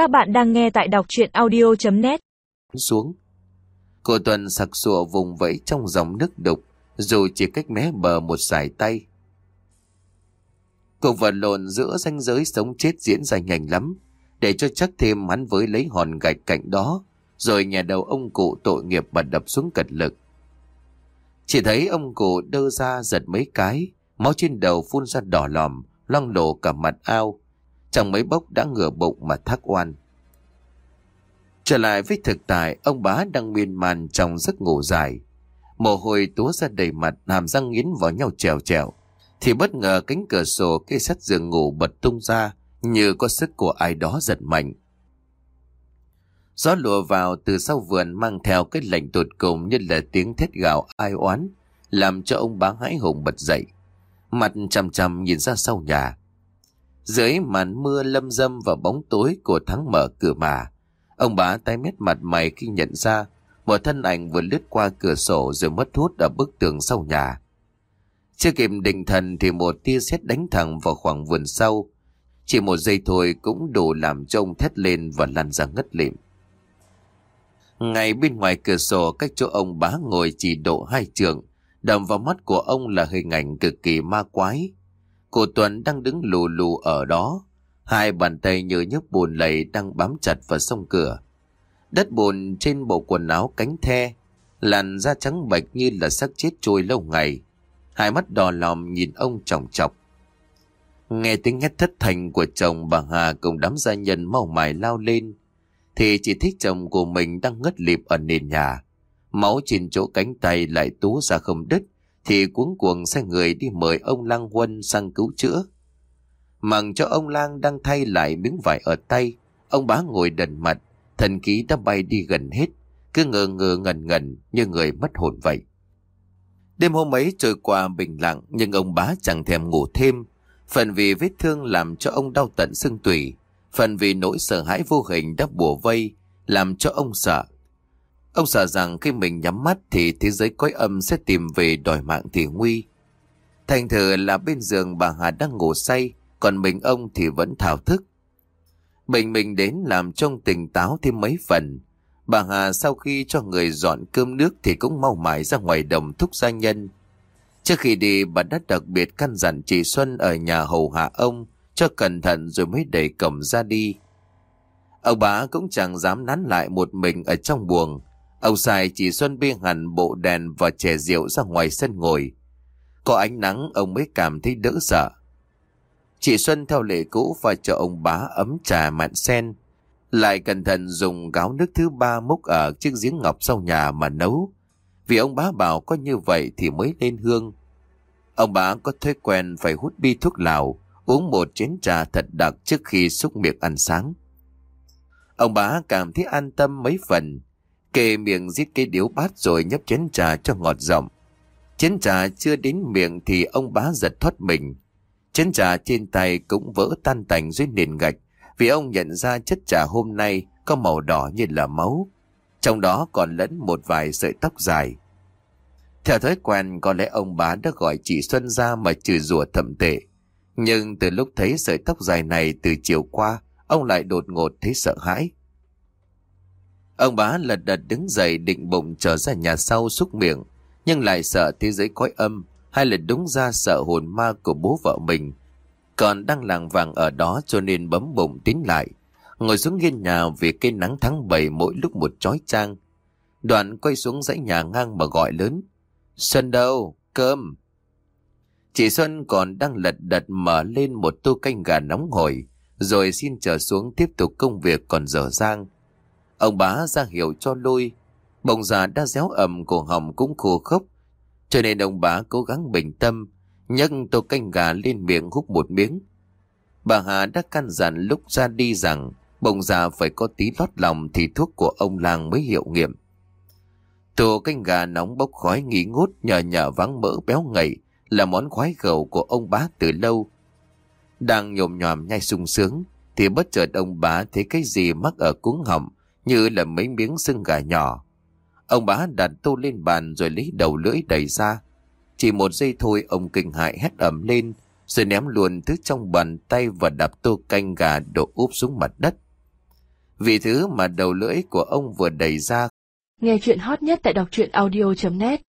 Các bạn đang nghe tại đọc chuyện audio.net xuống. Cô Tuần sặc sụa vùng vẫy trong dòng nước đục, dù chỉ cách mé bờ một sải tay. Cuộc vật lộn giữa ranh giới sống chết diễn ra nhanh lắm, để cho chắc thêm hắn với lấy hòn gạch cạnh đó, rồi nhà đầu ông cụ tội nghiệp bật đập xuống cật lực. Chỉ thấy ông cụ đơ ra giật mấy cái, máu trên đầu phun ra đỏ lòm, loang lộ cả mặt ao. Trong mấy bốc đã ngửa bụng mà thắc oan. Trở lại với thực tại, ông bá đang miên man trong giấc ngủ dài. Mồ hôi túa ra đầy mặt, hàm răng nghiến vào nhau trèo trèo. Thì bất ngờ cánh cửa sổ cây sắt giường ngủ bật tung ra, như có sức của ai đó giật mạnh. Gió lùa vào từ sau vườn mang theo cái lạnh tột cùng như là tiếng thét gào ai oán, làm cho ông bá hãi hùng bật dậy. Mặt chằm chằm nhìn ra sau nhà. Dưới màn mưa lâm dâm và bóng tối của tháng mở cửa mà, ông bá tay mét mặt mày khi nhận ra một thân ảnh vừa lướt qua cửa sổ rồi mất hút ở bức tường sau nhà. Chưa kịp định thần thì một tia sét đánh thẳng vào khoảng vườn sau. Chỉ một giây thôi cũng đủ làm cho ông thét lên và lăn ra ngất lịm. Ngay bên ngoài cửa sổ cách chỗ ông bá ngồi chỉ độ hai trường, đầm vào mắt của ông là hình ảnh cực kỳ ma quái. Cô Tuấn đang đứng lù lù ở đó, hai bàn tay như nhức bùn lầy đang bám chặt vào sông cửa. Đất bùn trên bộ quần áo cánh the, làn da trắng bệch như là xác chết trôi lâu ngày. Hai mắt đỏ lòm nhìn ông chòng chọc. Nghe tiếng hét thất thành của chồng bà Hà cùng đám gia nhân mau mải lao lên, thì chỉ thích chồng của mình đang ngất lịm ở nền nhà. Máu trên chỗ cánh tay lại tú ra không đứt, thì cuống cuồng sai người đi mời ông Lang Huân sang cứu chữa. Mặc cho ông Lang đang thay lại miếng vải ở tay, ông bá ngồi đần mặt, thần khí đã bay đi gần hết, cứ ngờ ngờ ngần ngần như người mất hồn vậy. Đêm hôm ấy trôi qua bình lặng nhưng ông bá chẳng thèm ngủ thêm, phần vì vết thương làm cho ông đau tận xương tủy, phần vì nỗi sợ hãi vô hình đã bùa vây, làm cho ông sợ. Ông sợ rằng khi mình nhắm mắt thì thế giới cõi âm sẽ tìm về đòi mạng thì nguy. Thành thử là bên giường bà Hà đang ngủ say, còn mình ông thì vẫn thảo thức. Bệnh mình đến làm trông tỉnh táo thêm mấy phần. Bà Hà sau khi cho người dọn cơm nước thì cũng mau mải ra ngoài đồng thúc gia nhân. Trước khi đi bà đã đặc biệt căn dặn chị Xuân ở nhà hầu hạ ông cho cẩn thận rồi mới đẩy cổng ra đi. Ông bà cũng chẳng dám nán lại một mình ở trong buồng. Ông Sài chị Xuân bê hẳn bộ đèn và chè rượu ra ngoài sân ngồi. Có ánh nắng ông mới cảm thấy đỡ sợ. Chị Xuân theo lệ cũ và cho ông bá ấm trà mạn sen. Lại cẩn thận dùng gáo nước thứ ba múc ở chiếc giếng ngọc sau nhà mà nấu. Vì ông bá bảo có như vậy thì mới lên hương. Ông bá có thói quen phải hút bi thuốc lào, uống một chén trà thật đặc trước khi xúc miệng ăn sáng. Ông bá cảm thấy an tâm mấy phần, kề miệng giết cái điếu bát rồi nhấp chén trà cho ngọt giọng. Chén trà chưa đến miệng thì ông bá giật thoát mình. Chén trà trên tay cũng vỡ tan tành dưới nền gạch vì ông nhận ra chất trà hôm nay có màu đỏ như là máu. Trong đó còn lẫn một vài sợi tóc dài. Theo thói quen có lẽ ông bá đã gọi chị Xuân ra mà chửi rủa thậm tệ. Nhưng từ lúc thấy sợi tóc dài này từ chiều qua, ông lại đột ngột thấy sợ hãi. Ông bá lật đật đứng dậy định bụng trở ra nhà sau xúc miệng, nhưng lại sợ thế giới cõi âm, hay là đúng ra sợ hồn ma của bố vợ mình. Còn đang làng vàng ở đó cho nên bấm bụng tính lại, ngồi xuống nghiên nhà vì cây nắng tháng 7 mỗi lúc một chói chang. Đoạn quay xuống dãy nhà ngang mà gọi lớn. Xuân đâu? Cơm! Chị Xuân còn đang lật đật mở lên một tô canh gà nóng hổi, rồi xin trở xuống tiếp tục công việc còn dở dang. Ông bá ra hiệu cho lôi, bông già đã réo ẩm cổ họng cũng khô khốc, cho nên ông bá cố gắng bình tâm, nhấc tô canh gà lên miệng hút một miếng. Bà Hà đã căn dặn lúc ra đi rằng bông già phải có tí lót lòng thì thuốc của ông làng mới hiệu nghiệm. Tô canh gà nóng bốc khói nghỉ ngút nhờ nhờ vắng mỡ béo ngậy là món khoái khẩu của ông bá từ lâu. Đang nhồm nhòm nhai sung sướng thì bất chợt ông bá thấy cái gì mắc ở cuống họng như là mấy miếng xương gà nhỏ. Ông bá đặt tô lên bàn rồi lấy đầu lưỡi đẩy ra. Chỉ một giây thôi, ông kinh hại hét ẩm lên, rồi ném luôn thứ trong bàn tay và đập tô canh gà đổ úp xuống mặt đất. Vì thứ mà đầu lưỡi của ông vừa đẩy ra Nghe chuyện hot nhất tại đọc truyện audio.net